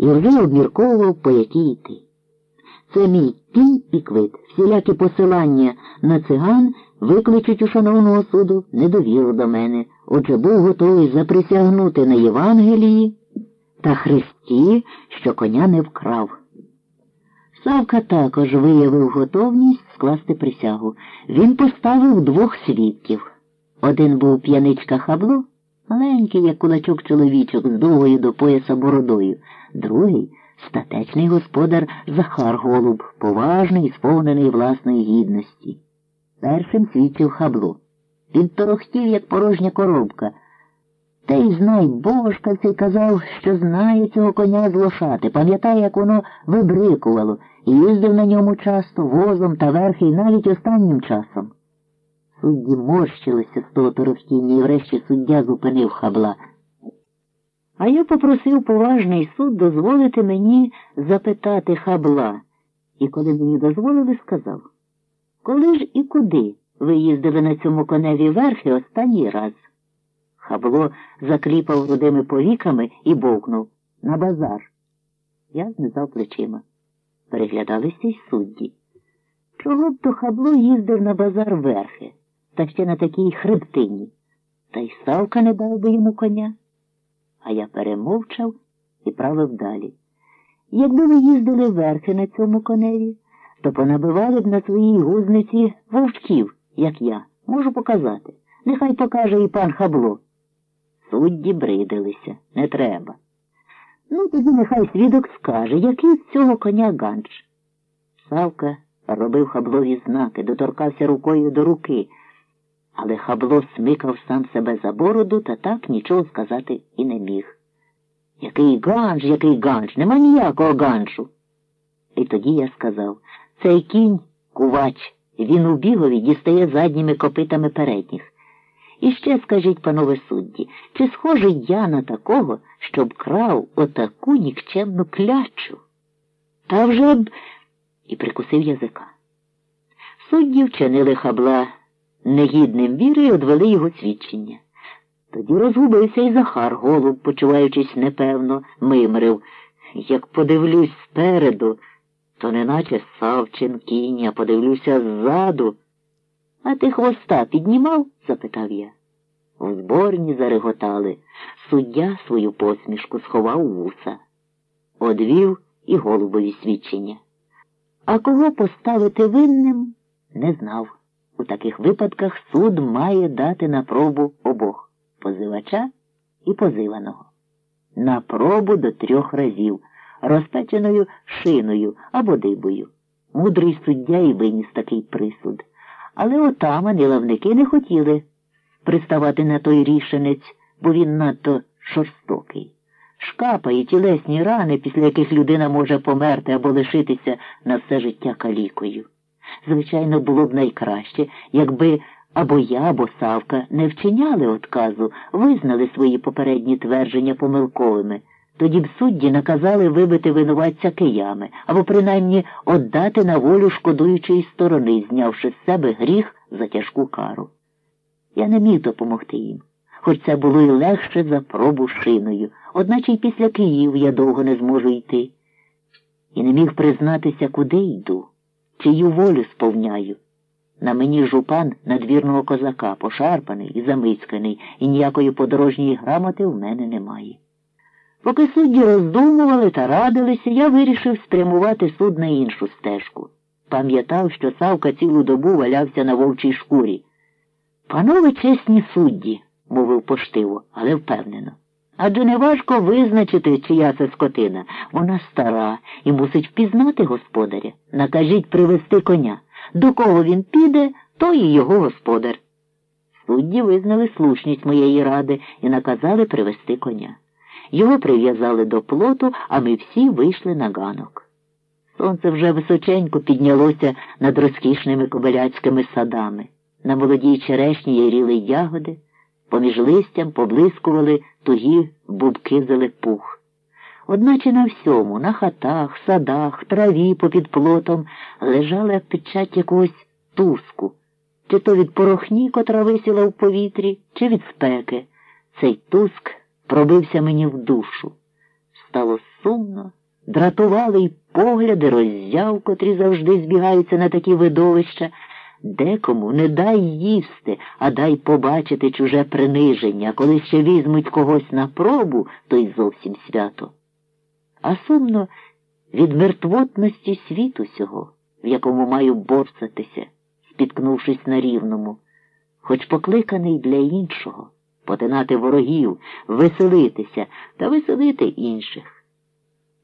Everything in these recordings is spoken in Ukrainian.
і вже обмірковував, по якій йти. Це мій пій і квит, всілякі посилання на циган викличуть у шановного суду недовіру до мене, отже був готовий заприсягнути на Євангелії та Христі, що коня не вкрав. Савка також виявив готовність скласти присягу. Він поставив двох свідків. Один був п'яничка хабло, маленький, як кулачок чоловічок, з довгою до пояса бородою, другий статечний господар Захар Голуб, поважний і сповнений власної гідності. Першим свідчив хабло. Він торохтів, як порожня коробка. Та й знай, бошкався й казав, що знає цього коня з лошати, пам'ятає, як воно вибрикувало, і їздив на ньому часто, возом та верхи, навіть останнім часом. Судді морщилися з того торохтіння, і врешті суддя зупинив хабла. А я попросив поважний суд дозволити мені запитати хабла, і коли мені дозволили, сказав, коли ж і куди ви їздили на цьому коневі верхи останній раз? Хабло закліпав рудими повіками і бовкнув на базар. Я знизав плечима. Переглядалися й судді. Чого б то хабло їздив на базар верхи, та ще на такій хребтині, та й Савка не дав би йому коня. А я перемовчав і правив далі. Якби ви їздили верхи на цьому коневі, то понабивали б на своїй гузниці вовчків, як я. Можу показати. Нехай покаже і пан хабло. Судді бридилися, не треба. Ну, тоді нехай свідок скаже, який з цього коня ганч. Савка робив хаблові знаки, доторкався рукою до руки, але хабло смикав сам себе за бороду та так нічого сказати і не міг. Який ганч, який ганч, нема ніякого ганчу. І тоді я сказав цей кінь кувач, він у бігові дістає задніми копитами передніх. І ще скажіть, панове судді, чи схожий я на такого, щоб крав отаку нікчемну клячу? Та вже б. і прикусив язика. Судді вчинили хабла негідним віри і одвели його свідчення. Тоді розгубився і Захар голуб, почуваючись непевно, мимрив. Як подивлюсь спереду, то неначе Савчин кінь, а подивлюся ззаду. А ти хвоста піднімав? запитав я. В зборні зареготали. Суддя свою посмішку сховав вуса. Одвів і голубові свідчення. А кого поставити винним, не знав. У таких випадках суд має дати на пробу обох позивача і позиваного. На пробу до трьох разів, розпеченою шиною або дибою. Мудрий суддя і виніс такий присуд. Але отаман і лавники не хотіли приставати на той рішенець, бо він надто жорстокий. Шкапа і тілесні рани, після яких людина може померти або лишитися на все життя калікою. Звичайно, було б найкраще, якби або я, або Савка не вчиняли отказу, визнали свої попередні твердження помилковими. Тоді б судді наказали вибити винуватця киями або принаймні отдати на волю шкодуючої сторони, знявши з себе гріх за тяжку кару. Я не міг допомогти їм, хоч це було й легше за пробу шиною, одначе й після Київ я довго не зможу йти. І не міг признатися, куди йду, чию волю сповняю. На мені жупан надвірного козака, пошарпаний і замицьканий, і ніякої подорожньої грамоти в мене немає. Поки судді роздумували та радилися, я вирішив спрямувати суд на іншу стежку. Пам'ятав, що Савка цілу добу валявся на вовчій шкурі. Панове чесні судді, мовив поштиво, але впевнено. Адже неважко визначити, чия це скотина. Вона стара і мусить впізнати господаря. Накажіть привезти коня. До кого він піде, то і його господар. Судді визнали слушність моєї ради і наказали привезти коня. Його прив'язали до плоту, а ми всі вийшли на ганок. Сонце вже височенько піднялося над розкішними кобиляцькими садами. На молодій черешні яріли ягоди, поміж листям поблискували тугі бубки зелепух. Одначе на всьому, на хатах, садах, траві попід плотом лежала печать якогось туску, чи то від порохні, котра висіла в повітрі, чи від спеки. Цей туск пробився мені в душу. стало сумно, дратували й погляди роззяв, котрі завжди збігаються на такі видовища. Декому не дай їсти, а дай побачити чуже приниження, коли ще візьмуть когось на пробу, то й зовсім свято. А сумно від мертвотності світу сього, в якому маю борсатися, спіткнувшись на рівному, хоч покликаний для іншого, потинати ворогів, веселитися та веселити інших.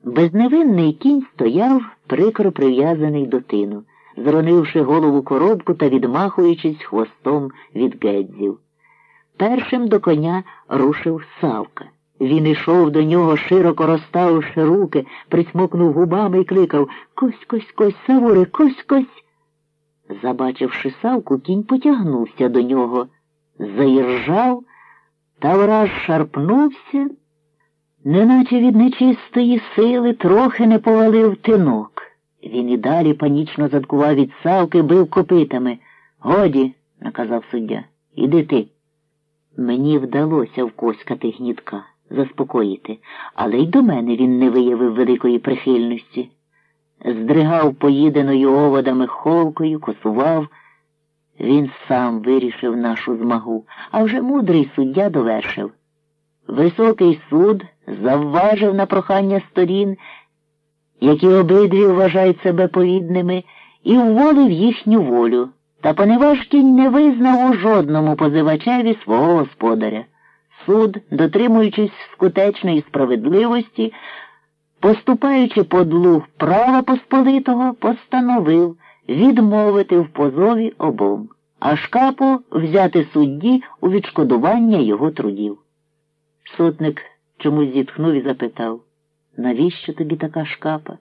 Безневинний кінь стояв, прикро прив'язаний до тину зронивши голову коробку та відмахуючись хвостом від гедзів. Першим до коня рушив Савка. Він ішов до нього, широко розставивши руки, присмокнув губами і кликав Кось, кось, кось, Савуре, кось, кось. Забачивши Савку, кінь потягнувся до нього, заіржав та враз шарпнувся, неначе від нечистої сили трохи не повалив тинок. Він і далі панічно задкував від Савки, бив копитами. Годі, наказав суддя, іди ти. Мені вдалося вкоскати гнітка, заспокоїти, але й до мене він не виявив великої прихильності. Здригав поїденою оводами холкою, косував. Він сам вирішив нашу змагу, а вже мудрий суддя довершив. Високий суд завважив на прохання сторін які обидві вважають себе повідними, і вволив їхню волю, та поневажкінь не визнав у жодному позивачеві свого господаря. Суд, дотримуючись скутечної справедливості, поступаючи по длуг права Посполитого, постановив відмовити в позові обом, а шкапу взяти судді у відшкодування його трудів. Сотник чомусь зітхнув і запитав Навіщо тобі така шкапа?